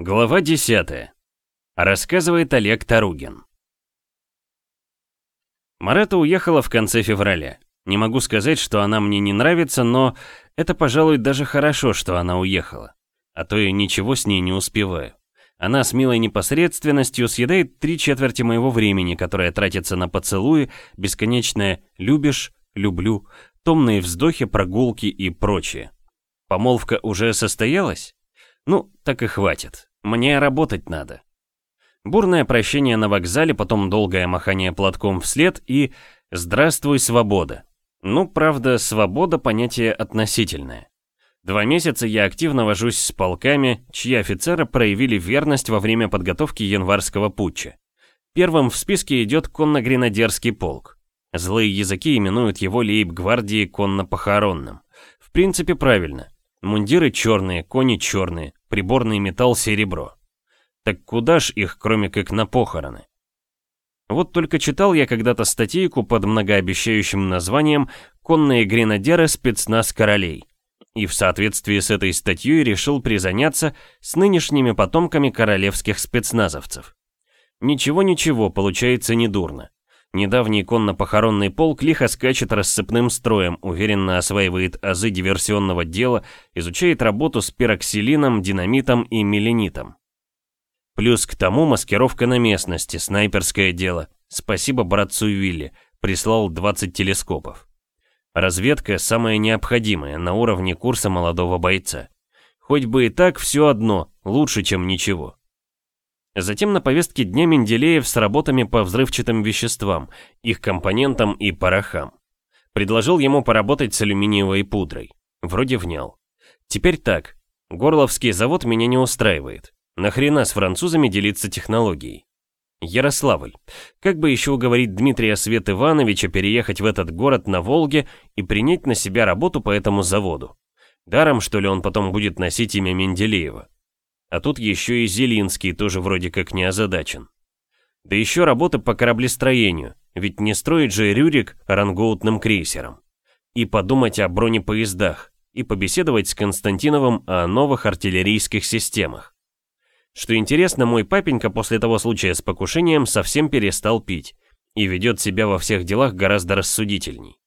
Глава 10. Рассказывает Олег Таругин. Марета уехала в конце февраля. Не могу сказать, что она мне не нравится, но это, пожалуй, даже хорошо, что она уехала. А то я ничего с ней не успеваю. Она с милой непосредственностью съедает три четверти моего времени, которое тратится на поцелуи, бесконечное «любишь», «люблю», томные вздохи, прогулки и прочее. Помолвка уже состоялась? Ну, так и хватит. Мне работать надо. Бурное прощение на вокзале, потом долгое махание платком вслед и «Здравствуй, свобода». Ну, правда, свобода – понятие относительное. Два месяца я активно вожусь с полками, чьи офицеры проявили верность во время подготовки январского путча. Первым в списке идет конно-гренадерский полк. Злые языки именуют его лейб-гвардией конно-похоронным. В принципе, правильно. Мундиры черные, кони черные, приборный металл серебро. Так куда ж их, кроме как на похороны? Вот только читал я когда-то статейку под многообещающим названием «Конные гренадеры спецназ королей». И в соответствии с этой статьей решил призаняться с нынешними потомками королевских спецназовцев. Ничего-ничего, получается недурно. Недавний конно-похоронный полк лихо скачет рассыпным строем, уверенно осваивает азы диверсионного дела, изучает работу с пироксилином, динамитом и меленитом. Плюс к тому маскировка на местности, снайперское дело. Спасибо братцу Вилли, прислал 20 телескопов. Разведка самая необходимая, на уровне курса молодого бойца. Хоть бы и так все одно, лучше, чем ничего. Затем на повестке дня Менделеев с работами по взрывчатым веществам, их компонентам и порохам. Предложил ему поработать с алюминиевой пудрой. Вроде внял. Теперь так. Горловский завод меня не устраивает. Нахрена с французами делиться технологией? Ярославль. Как бы еще уговорить Дмитрия Свет Ивановича переехать в этот город на Волге и принять на себя работу по этому заводу? Даром, что ли, он потом будет носить имя Менделеева? А тут еще и Зелинский тоже вроде как не озадачен. Да еще работа по кораблестроению, ведь не строит же Рюрик рангоутным крейсером. И подумать о бронепоездах, и побеседовать с Константиновым о новых артиллерийских системах. Что интересно, мой папенька после того случая с покушением совсем перестал пить и ведет себя во всех делах гораздо рассудительней.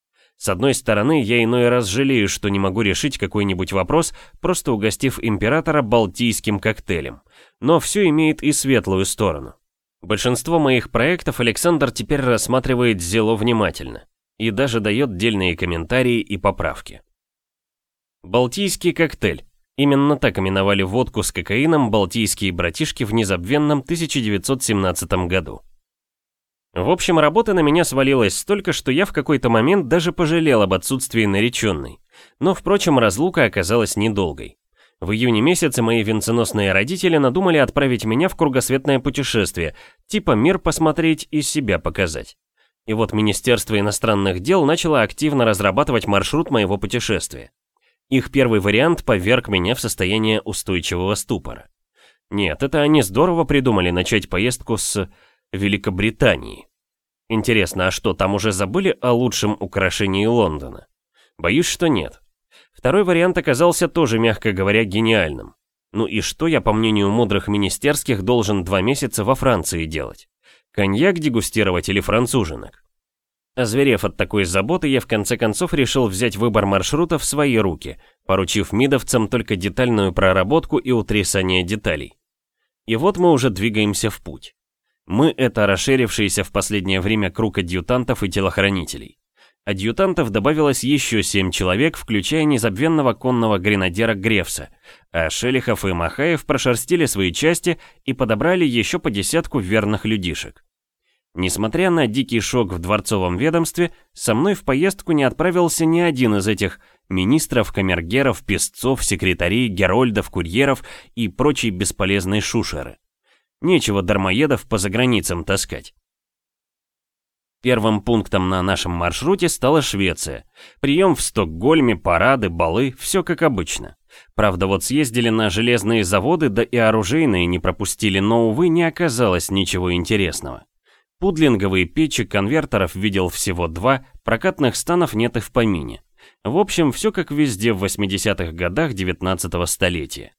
С одной стороны, я иной раз жалею, что не могу решить какой-нибудь вопрос, просто угостив императора балтийским коктейлем. Но все имеет и светлую сторону. Большинство моих проектов Александр теперь рассматривает зело внимательно и даже дает дельные комментарии и поправки. Балтийский коктейль. Именно так именовали водку с кокаином балтийские братишки в незабвенном 1917 году. В общем, работы на меня свалилось столько, что я в какой-то момент даже пожалел об отсутствии нареченной. Но, впрочем, разлука оказалась недолгой. В июне месяце мои венценосные родители надумали отправить меня в кругосветное путешествие, типа мир посмотреть и себя показать. И вот Министерство иностранных дел начало активно разрабатывать маршрут моего путешествия. Их первый вариант поверг меня в состояние устойчивого ступора. Нет, это они здорово придумали начать поездку с Великобритании. Интересно, а что, там уже забыли о лучшем украшении Лондона? Боюсь, что нет. Второй вариант оказался тоже, мягко говоря, гениальным. Ну и что я, по мнению мудрых министерских, должен два месяца во Франции делать? Коньяк дегустировать или француженок? Озверев от такой заботы, я в конце концов решил взять выбор маршрута в свои руки, поручив мидовцам только детальную проработку и утрясание деталей. И вот мы уже двигаемся в путь. Мы — это расширившийся в последнее время круг адъютантов и телохранителей. Адъютантов добавилось еще семь человек, включая незабвенного конного гренадера Гревса, а Шелихов и Махаев прошерстили свои части и подобрали еще по десятку верных людишек. Несмотря на дикий шок в дворцовом ведомстве, со мной в поездку не отправился ни один из этих министров, камергеров, песцов, секретарей, герольдов, курьеров и прочей бесполезной шушеры. Нечего дармоедов по заграницам таскать. Первым пунктом на нашем маршруте стала Швеция. Прием в Стокгольме, парады, балы, все как обычно. Правда, вот съездили на железные заводы, да и оружейные не пропустили, но, увы, не оказалось ничего интересного. Пудлинговые печи конвертеров видел всего два, прокатных станов нет и в помине. В общем, все как везде в 80-х годах 19 -го столетия.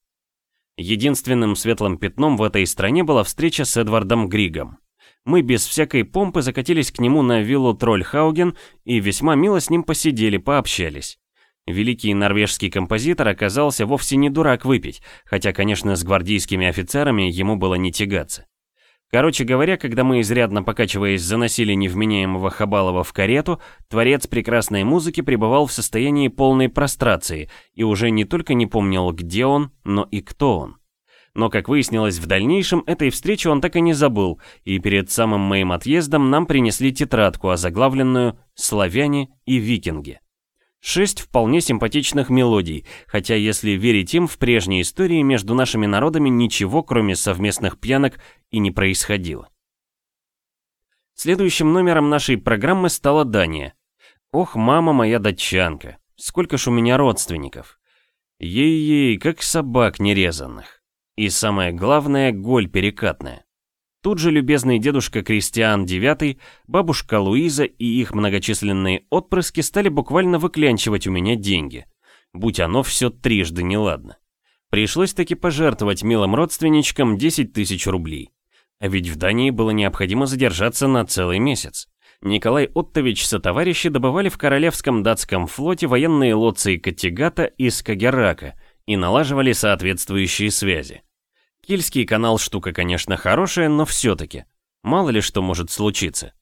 Единственным светлым пятном в этой стране была встреча с Эдвардом Григом. Мы без всякой помпы закатились к нему на виллу Трольхауген и весьма мило с ним посидели, пообщались. Великий норвежский композитор оказался вовсе не дурак выпить, хотя, конечно, с гвардейскими офицерами ему было не тягаться. Короче говоря, когда мы, изрядно покачиваясь, заносили невменяемого Хабалова в карету, творец прекрасной музыки пребывал в состоянии полной прострации и уже не только не помнил, где он, но и кто он. Но, как выяснилось в дальнейшем, этой встречи он так и не забыл, и перед самым моим отъездом нам принесли тетрадку, озаглавленную «Славяне и викинги». Шесть вполне симпатичных мелодий, хотя если верить им, в прежней истории между нашими народами ничего, кроме совместных пьянок, и не происходило. Следующим номером нашей программы стала Дания. Ох, мама моя датчанка, сколько ж у меня родственников. Ей-ей, как собак нерезанных. И самое главное, голь перекатная. Тут же любезный дедушка Кристиан IX, бабушка Луиза и их многочисленные отпрыски стали буквально выклянчивать у меня деньги. Будь оно все трижды неладно. Пришлось таки пожертвовать милым родственничкам 10 тысяч рублей. А ведь в Дании было необходимо задержаться на целый месяц. Николай Оттович со товарищи добывали в Королевском датском флоте военные лоции Каттегата и Скагерака и налаживали соответствующие связи. Кильский канал штука, конечно, хорошая, но все-таки. Мало ли что может случиться.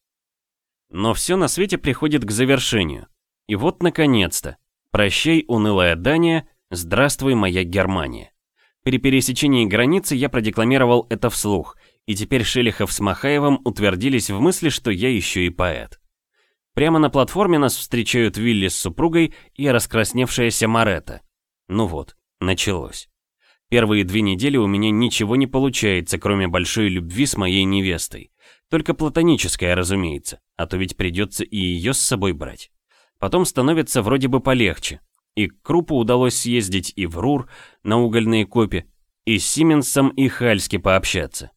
Но все на свете приходит к завершению. И вот, наконец-то. Прощай, унылая Дания, здравствуй, моя Германия. При пересечении границы я продекламировал это вслух, и теперь Шелихов с Махаевым утвердились в мысли, что я еще и поэт. Прямо на платформе нас встречают Вилли с супругой и раскрасневшаяся Марета. Ну вот, началось. Первые две недели у меня ничего не получается, кроме большой любви с моей невестой. Только платоническая, разумеется, а то ведь придется и ее с собой брать. Потом становится вроде бы полегче. И к Крупу удалось съездить и в Рур на угольные копи, и с Сименсом и Хальски пообщаться.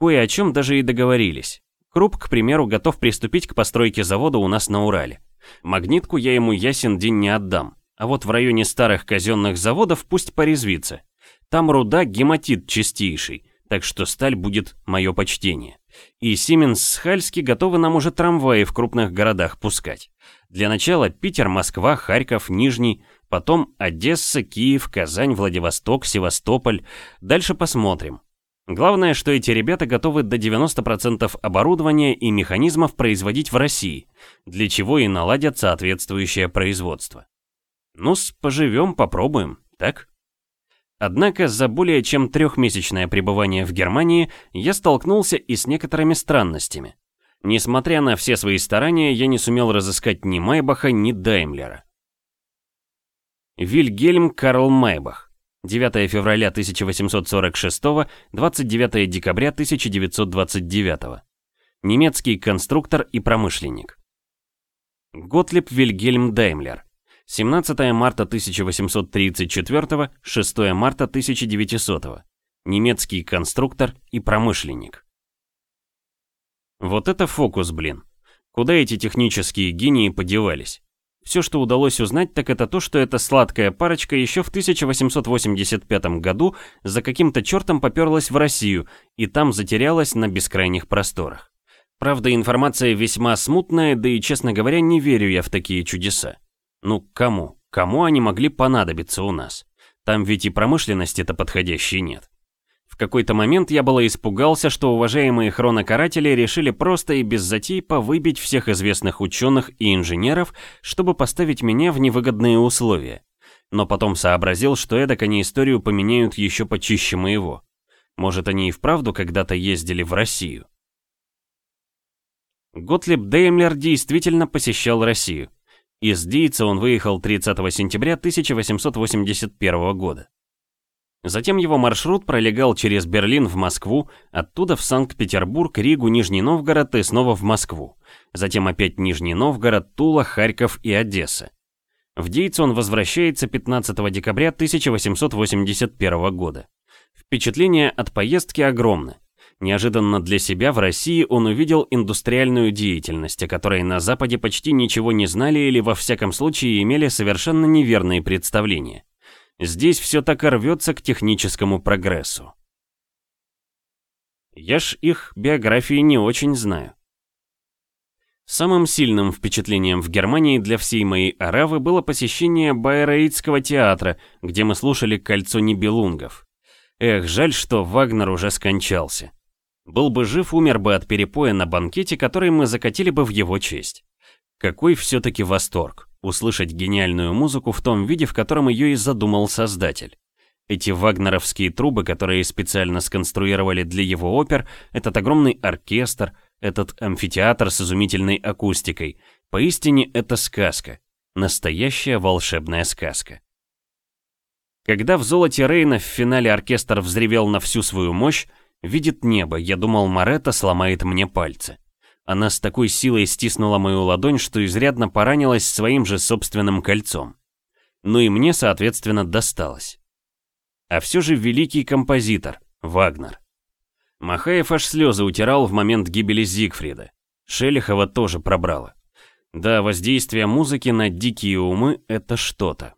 Кое о чем даже и договорились. Круп, к примеру, готов приступить к постройке завода у нас на Урале. Магнитку я ему ясен день не отдам, а вот в районе старых казенных заводов пусть порезвится. Там руда гематит чистейший, так что сталь будет мое почтение. И Сименс с Хальски готовы нам уже трамваи в крупных городах пускать. Для начала Питер, Москва, Харьков, Нижний, потом Одесса, Киев, Казань, Владивосток, Севастополь. Дальше посмотрим. Главное, что эти ребята готовы до 90% оборудования и механизмов производить в России, для чего и наладят соответствующее производство. Ну-с, поживем, попробуем, так? Однако за более чем трехмесячное пребывание в Германии я столкнулся и с некоторыми странностями. Несмотря на все свои старания, я не сумел разыскать ни Майбаха, ни Даймлера. Вильгельм Карл Майбах. 9 февраля 1846, 29 декабря 1929. Немецкий конструктор и промышленник. Готлиб Вильгельм Даймлер. 17 марта 1834, 6 марта 1900. Немецкий конструктор и промышленник. Вот это фокус, блин. Куда эти технические гении подевались? Все, что удалось узнать, так это то, что эта сладкая парочка еще в 1885 году за каким-то чертом поперлась в Россию и там затерялась на бескрайних просторах. Правда, информация весьма смутная, да и, честно говоря, не верю я в такие чудеса. Ну, кому? Кому они могли понадобиться у нас? Там ведь и промышленности-то подходящей нет. В какой-то момент я было испугался, что уважаемые хронокаратели решили просто и без затей повыбить всех известных ученых и инженеров, чтобы поставить меня в невыгодные условия. Но потом сообразил, что эдак они историю поменяют еще почище моего. Может, они и вправду когда-то ездили в Россию. Готлиб Деймлер действительно посещал Россию. Из Дийца он выехал 30 сентября 1881 года. Затем его маршрут пролегал через Берлин в Москву, оттуда в Санкт-Петербург, Ригу, Нижний Новгород и снова в Москву. Затем опять Нижний Новгород, Тула, Харьков и Одесса. В Дейц он возвращается 15 декабря 1881 года. Впечатление от поездки огромно. Неожиданно для себя в России он увидел индустриальную деятельность, о которой на Западе почти ничего не знали или во всяком случае имели совершенно неверные представления. Здесь все так и рвется к техническому прогрессу. Я ж их биографии не очень знаю. Самым сильным впечатлением в Германии для всей моей аравы было посещение Байрейтского театра, где мы слушали «Кольцо Нибелунгов». Эх, жаль, что Вагнер уже скончался. Был бы жив, умер бы от перепоя на банкете, который мы закатили бы в его честь. Какой все-таки восторг услышать гениальную музыку в том виде, в котором ее и задумал создатель. Эти вагнеровские трубы, которые специально сконструировали для его опер, этот огромный оркестр, этот амфитеатр с изумительной акустикой. Поистине это сказка. Настоящая волшебная сказка. Когда в «Золоте Рейна» в финале оркестр взревел на всю свою мощь, видит небо, я думал, Маретта сломает мне пальцы. Она с такой силой стиснула мою ладонь, что изрядно поранилась своим же собственным кольцом. Ну и мне, соответственно, досталось. А все же великий композитор, Вагнер. Махаев аж слезы утирал в момент гибели Зигфрида. Шелихова тоже пробрало. Да, воздействие музыки на дикие умы — это что-то.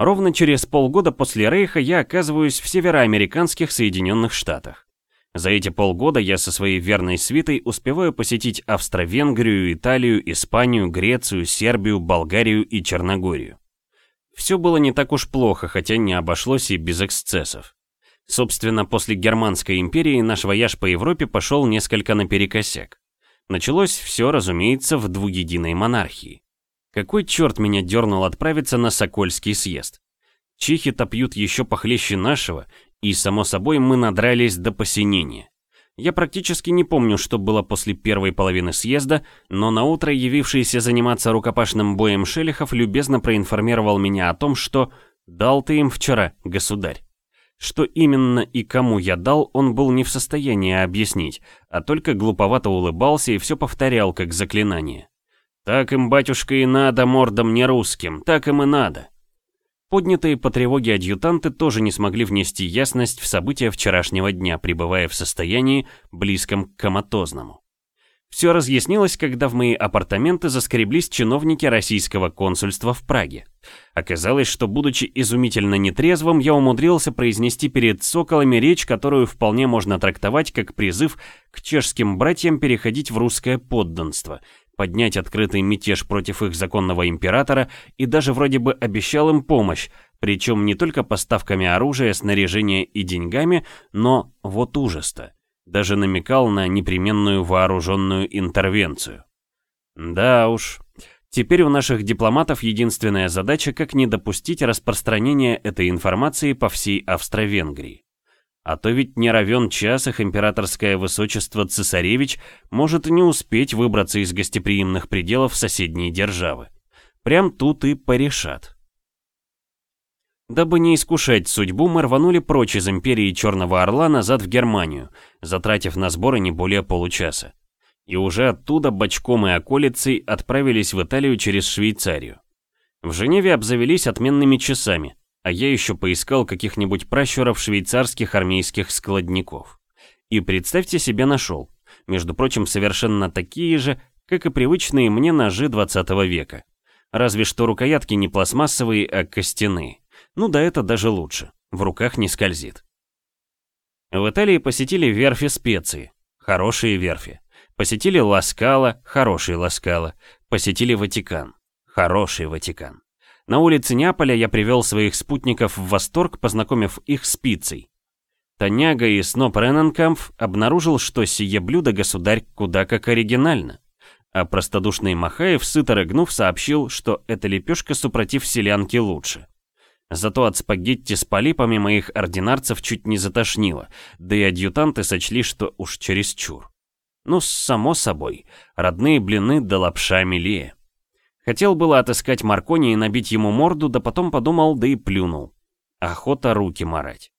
Ровно через полгода после Рейха я оказываюсь в североамериканских Соединенных Штатах. За эти полгода я со своей верной свитой успеваю посетить Австро-Венгрию, Италию, Испанию, Грецию, Сербию, Болгарию и Черногорию. Все было не так уж плохо, хотя не обошлось и без эксцессов. Собственно, после Германской империи наш вояж по Европе пошел несколько наперекосяк. Началось все, разумеется, в двуединой монархии. Какой черт меня дернул отправиться на Сокольский съезд? Чехи-то пьют еще похлеще нашего, и, само собой, мы надрались до посинения. Я практически не помню, что было после первой половины съезда, но на утро явившийся заниматься рукопашным боем Шелихов любезно проинформировал меня о том, что «дал ты им вчера, государь». Что именно и кому я дал, он был не в состоянии объяснить, а только глуповато улыбался и все повторял как заклинание. «Так им, батюшка, и надо мордам не русским, так им и надо». Поднятые по тревоге адъютанты тоже не смогли внести ясность в события вчерашнего дня, пребывая в состоянии, близком к коматозному. Все разъяснилось, когда в мои апартаменты заскреблись чиновники российского консульства в Праге. Оказалось, что, будучи изумительно нетрезвым, я умудрился произнести перед соколами речь, которую вполне можно трактовать как призыв к чешским братьям переходить в русское подданство, поднять открытый мятеж против их законного императора и даже вроде бы обещал им помощь, причем не только поставками оружия, снаряжения и деньгами, но, вот ужас-то, даже намекал на непременную вооруженную интервенцию. Да уж, теперь у наших дипломатов единственная задача, как не допустить распространения этой информации по всей Австро-Венгрии. А то ведь не равен час их императорское высочество цесаревич может не успеть выбраться из гостеприимных пределов соседней державы. Прям тут и порешат. Дабы не искушать судьбу, мы рванули прочь из империи Черного Орла назад в Германию, затратив на сборы не более получаса. И уже оттуда бочком и околицей отправились в Италию через Швейцарию. В Женеве обзавелись отменными часами, а я еще поискал каких-нибудь пращуров швейцарских армейских складников. И представьте себе нашел, между прочим, совершенно такие же, как и привычные мне ножи 20 века. Разве что рукоятки не пластмассовые, а костяные. Ну да это даже лучше, в руках не скользит. В Италии посетили верфи специи, хорошие верфи. Посетили Ласкала, хороший Ласкала. Посетили Ватикан, хороший Ватикан. На улице Неаполя я привел своих спутников в восторг, познакомив их с пиццей. Таняга и Сноп Рененкамф обнаружил, что сие блюдо государь куда как оригинально. А простодушный Махаев, сыто рыгнув, сообщил, что эта лепешка супротив селянки лучше. Зато от спагетти с полипами моих ординарцев чуть не затошнило, да и адъютанты сочли, что уж чересчур. Ну, само собой, родные блины да лапша милее. Хотел было отыскать Маркони и набить ему морду, да потом подумал, да и плюнул. Охота руки марать.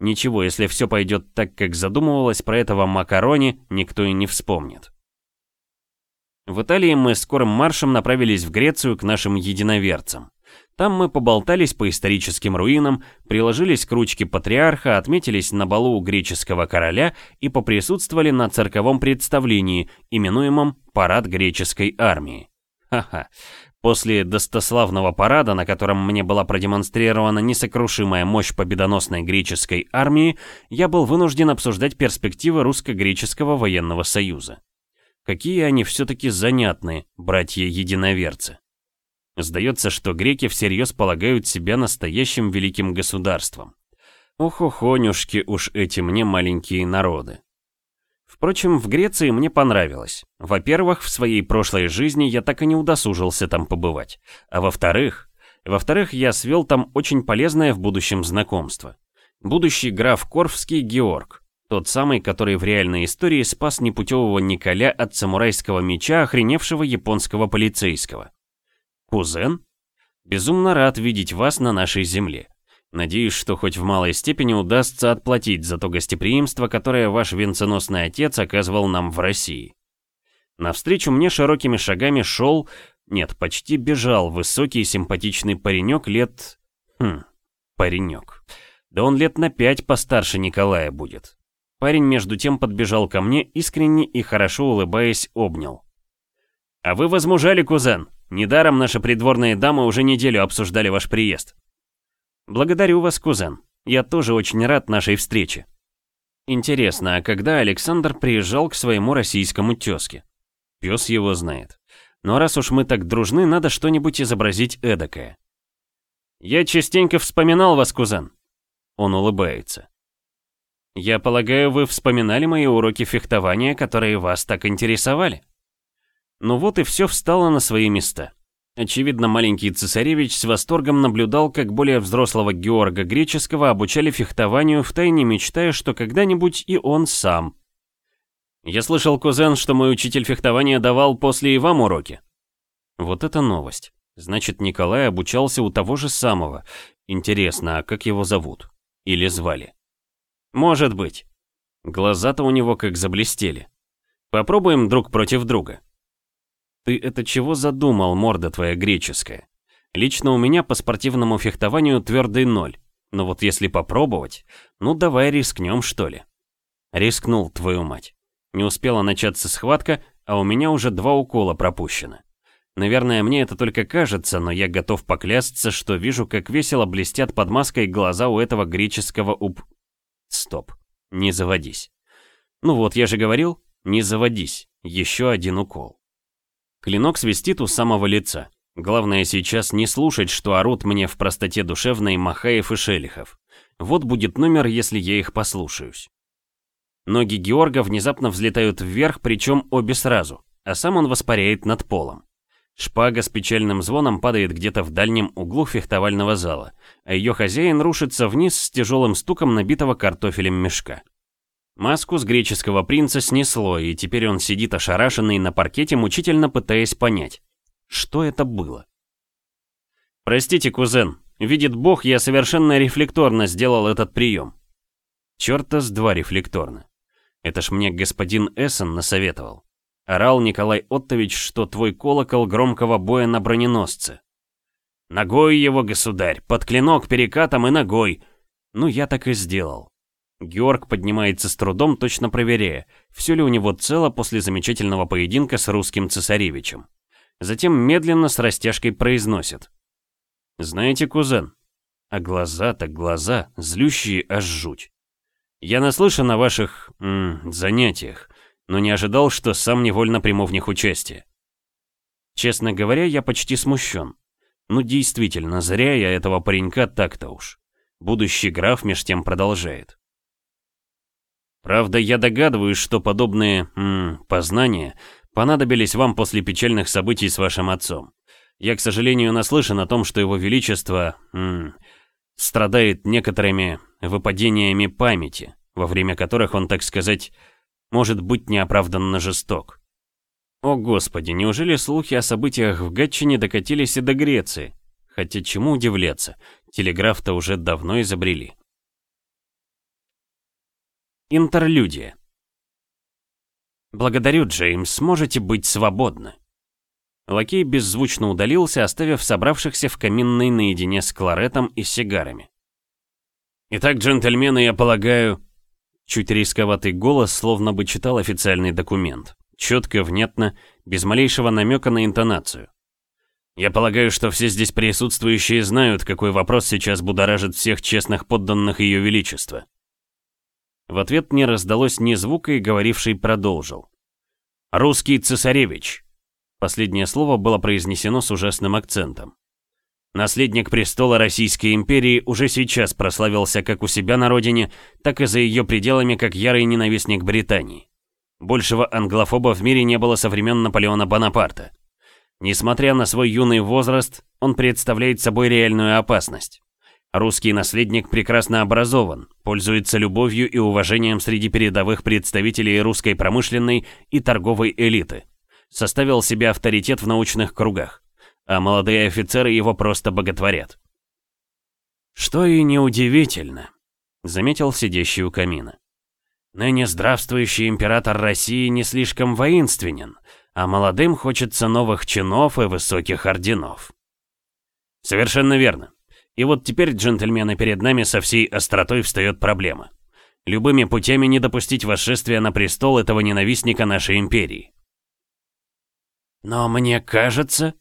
Ничего, если все пойдет так, как задумывалось, про этого Макарони никто и не вспомнит. В Италии мы скорым маршем направились в Грецию к нашим единоверцам. Там мы поболтались по историческим руинам, приложились к ручке патриарха, отметились на балу у греческого короля и поприсутствовали на цирковом представлении, именуемом «Парад греческой армии». Ха-ха, После достославного парада, на котором мне была продемонстрирована несокрушимая мощь победоносной греческой армии, я был вынужден обсуждать перспективы русско-греческого военного союза. Какие они все-таки занятные, братья-единоверцы. Сдается, что греки всерьез полагают себя настоящим великим государством. Ох-охонюшки уж эти мне маленькие народы. Впрочем, в Греции мне понравилось. Во-первых, в своей прошлой жизни я так и не удосужился там побывать. А во-вторых, во-вторых, я свел там очень полезное в будущем знакомство. Будущий граф Корфский Георг, тот самый, который в реальной истории спас непутевого Николя от самурайского меча охреневшего японского полицейского. Кузен? Безумно рад видеть вас на нашей земле. Надеюсь, что хоть в малой степени удастся отплатить за то гостеприимство, которое ваш венценосный отец оказывал нам в России. Навстречу мне широкими шагами шел, нет, почти бежал высокий симпатичный паренек лет... Хм, паренек. Да он лет на пять постарше Николая будет. Парень между тем подбежал ко мне, искренне и хорошо улыбаясь, обнял. «А вы возмужали, кузен. Недаром наши придворные дамы уже неделю обсуждали ваш приезд. «Благодарю вас, кузен. Я тоже очень рад нашей встрече». Интересно, а когда Александр приезжал к своему российскому тезке? Пес его знает. Но раз уж мы так дружны, надо что-нибудь изобразить эдакое. «Я частенько вспоминал вас, кузен». Он улыбается. «Я полагаю, вы вспоминали мои уроки фехтования, которые вас так интересовали?» Ну вот и все встало на свои места. Очевидно, маленький цесаревич с восторгом наблюдал, как более взрослого Георга Греческого обучали фехтованию, втайне мечтая, что когда-нибудь и он сам. «Я слышал, кузен, что мой учитель фехтования давал после и вам уроки». Вот это новость. Значит, Николай обучался у того же самого. Интересно, а как его зовут? Или звали? Может быть. Глаза-то у него как заблестели. Попробуем друг против друга. Ты это чего задумал, морда твоя греческая? Лично у меня по спортивному фехтованию твердый ноль. Но вот если попробовать, ну давай рискнем, что ли. Рискнул, твою мать. Не успела начаться схватка, а у меня уже два укола пропущено. Наверное, мне это только кажется, но я готов поклясться, что вижу, как весело блестят под маской глаза у этого греческого уп... Стоп, не заводись. Ну вот, я же говорил, не заводись, еще один укол. Клинок свистит у самого лица. Главное сейчас не слушать, что орут мне в простоте душевной Махаев и Шелихов. Вот будет номер, если я их послушаюсь. Ноги Георга внезапно взлетают вверх, причем обе сразу, а сам он воспаряет над полом. Шпага с печальным звоном падает где-то в дальнем углу фехтовального зала, а ее хозяин рушится вниз с тяжелым стуком набитого картофелем мешка. Маску с греческого принца снесло, и теперь он сидит ошарашенный на паркете, мучительно пытаясь понять, что это было. «Простите, кузен, видит бог, я совершенно рефлекторно сделал этот прием». Чёрта с два рефлекторно. Это ж мне господин Эссен насоветовал. Орал Николай Оттович, что твой колокол громкого боя на броненосце. Ногой его, государь, под клинок перекатом и ногой. Ну, я так и сделал. Георг поднимается с трудом, точно проверяя, все ли у него цело после замечательного поединка с русским цесаревичем. Затем медленно с растяжкой произносит. «Знаете, кузен, а глаза-то глаза, злющие аж жуть. Я наслышан о ваших... М, занятиях, но не ожидал, что сам невольно приму в них участие. Честно говоря, я почти смущен. Ну действительно, зря я этого паренька так-то уж. Будущий граф меж тем продолжает. Правда, я догадываюсь, что подобные м, познания понадобились вам после печальных событий с вашим отцом. Я, к сожалению, наслышан о том, что его величество м, страдает некоторыми выпадениями памяти, во время которых он, так сказать, может быть неоправданно жесток. О господи, неужели слухи о событиях в Гатчине докатились и до Греции? Хотя чему удивляться, телеграф-то уже давно изобрели. Интерлюдия. «Благодарю, Джеймс, можете быть свободны». Лакей беззвучно удалился, оставив собравшихся в каминной наедине с кларетом и сигарами. «Итак, джентльмены, я полагаю...» Чуть рисковатый голос словно бы читал официальный документ. Четко, внятно, без малейшего намека на интонацию. Я полагаю, что все здесь присутствующие знают, какой вопрос сейчас будоражит всех честных подданных Ее Величества. В ответ не раздалось ни звука, и говоривший продолжил. «Русский цесаревич!» Последнее слово было произнесено с ужасным акцентом. Наследник престола Российской империи уже сейчас прославился как у себя на родине, так и за ее пределами как ярый ненавистник Британии. Большего англофоба в мире не было со времен Наполеона Бонапарта. Несмотря на свой юный возраст, он представляет собой реальную опасность. Русский наследник прекрасно образован, пользуется любовью и уважением среди передовых представителей русской промышленной и торговой элиты. Составил себе авторитет в научных кругах а молодые офицеры его просто боготворят. «Что и неудивительно», — заметил сидящий у камина. «Ныне здравствующий император России не слишком воинственен, а молодым хочется новых чинов и высоких орденов». «Совершенно верно. И вот теперь, джентльмены, перед нами со всей остротой встает проблема. Любыми путями не допустить восшествия на престол этого ненавистника нашей империи». «Но мне кажется»,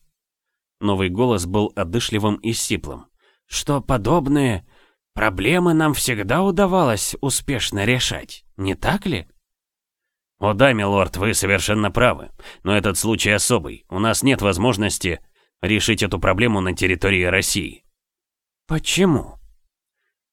Новый голос был одышливым и сиплым. «Что подобные проблемы нам всегда удавалось успешно решать, не так ли?» «О да, милорд, вы совершенно правы. Но этот случай особый. У нас нет возможности решить эту проблему на территории России». «Почему?»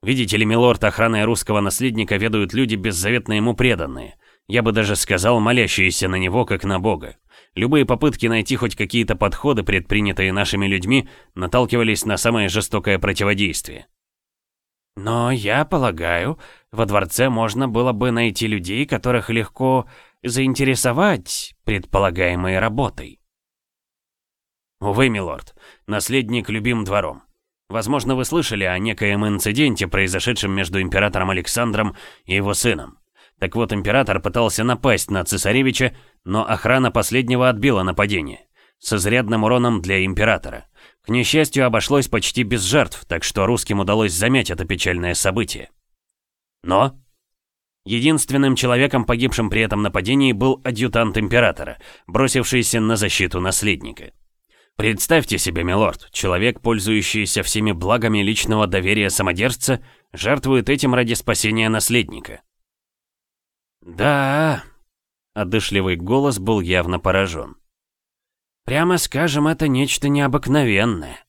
«Видите ли, милорд, охраной русского наследника ведают люди беззаветно ему преданные. Я бы даже сказал, молящиеся на него, как на Бога. Любые попытки найти хоть какие-то подходы, предпринятые нашими людьми, наталкивались на самое жестокое противодействие. Но я полагаю, во дворце можно было бы найти людей, которых легко заинтересовать предполагаемой работой. Увы, милорд, наследник любим двором. Возможно, вы слышали о некоем инциденте, произошедшем между императором Александром и его сыном. Так вот, император пытался напасть на цесаревича, но охрана последнего отбила нападение. С изрядным уроном для императора. К несчастью, обошлось почти без жертв, так что русским удалось замять это печальное событие. Но... Единственным человеком, погибшим при этом нападении, был адъютант императора, бросившийся на защиту наследника. Представьте себе, милорд, человек, пользующийся всеми благами личного доверия самодержца, жертвует этим ради спасения наследника. «Да...» — одышливый голос был явно поражен. «Прямо скажем, это нечто необыкновенное.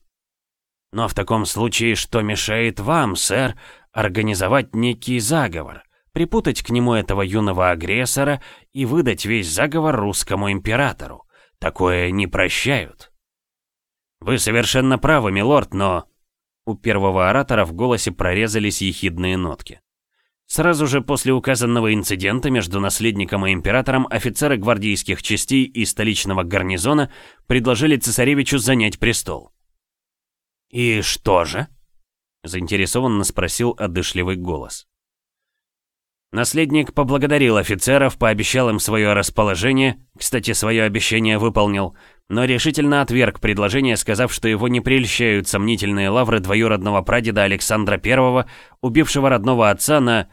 Но в таком случае что мешает вам, сэр, организовать некий заговор, припутать к нему этого юного агрессора и выдать весь заговор русскому императору? Такое не прощают». «Вы совершенно правы, милорд, но...» У первого оратора в голосе прорезались ехидные нотки. Сразу же после указанного инцидента между наследником и императором офицеры гвардейских частей и столичного гарнизона предложили цесаревичу занять престол. «И что же?» — заинтересованно спросил одышливый голос. Наследник поблагодарил офицеров, пообещал им свое расположение, кстати, свое обещание выполнил, но решительно отверг предложение, сказав, что его не прельщают сомнительные лавры двоюродного прадеда Александра I, убившего родного отца на,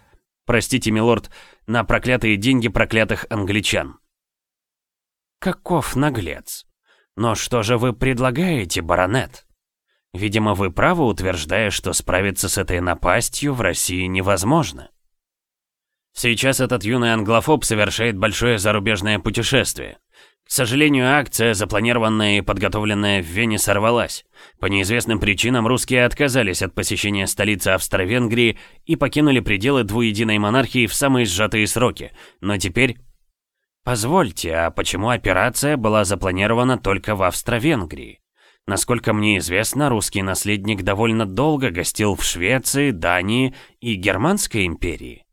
простите, милорд, на проклятые деньги проклятых англичан. Каков наглец. Но что же вы предлагаете, баронет? Видимо, вы правы, утверждая, что справиться с этой напастью в России невозможно. Сейчас этот юный англофоб совершает большое зарубежное путешествие. К сожалению, акция, запланированная и подготовленная в Вене, сорвалась. По неизвестным причинам русские отказались от посещения столицы Австро-Венгрии и покинули пределы двуединой монархии в самые сжатые сроки. Но теперь... Позвольте, а почему операция была запланирована только в Австро-Венгрии? Насколько мне известно, русский наследник довольно долго гостил в Швеции, Дании и Германской империи.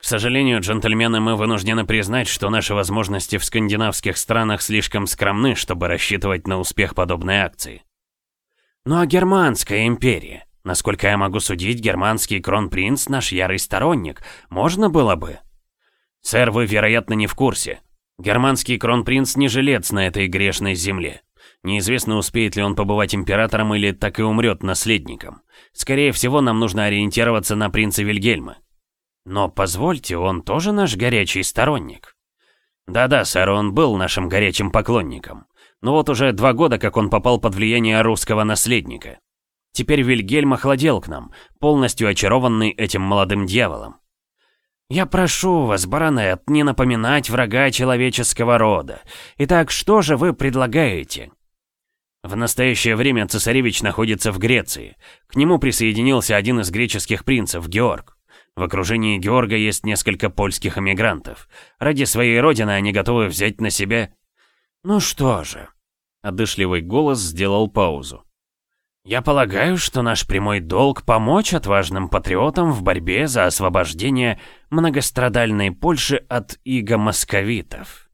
К сожалению, джентльмены, мы вынуждены признать, что наши возможности в скандинавских странах слишком скромны, чтобы рассчитывать на успех подобной акции. Ну а Германская империя? Насколько я могу судить, германский кронпринц наш ярый сторонник. Можно было бы? Сэр, вы, вероятно, не в курсе. Германский кронпринц не жилец на этой грешной земле. Неизвестно, успеет ли он побывать императором или так и умрет наследником. Скорее всего, нам нужно ориентироваться на принца Вильгельма. Но позвольте, он тоже наш горячий сторонник. Да-да, сэр, он был нашим горячим поклонником. Но вот уже два года, как он попал под влияние русского наследника. Теперь Вильгельм охладел к нам, полностью очарованный этим молодым дьяволом. «Я прошу вас, баронет, не напоминать врага человеческого рода. Итак, что же вы предлагаете?» В настоящее время цесаревич находится в Греции. К нему присоединился один из греческих принцев, Георг. В окружении Георга есть несколько польских эмигрантов. Ради своей родины они готовы взять на себя... Ну что же... Одышливый голос сделал паузу. «Я полагаю, что наш прямой долг — помочь отважным патриотам в борьбе за освобождение многострадальной Польши от иго-московитов».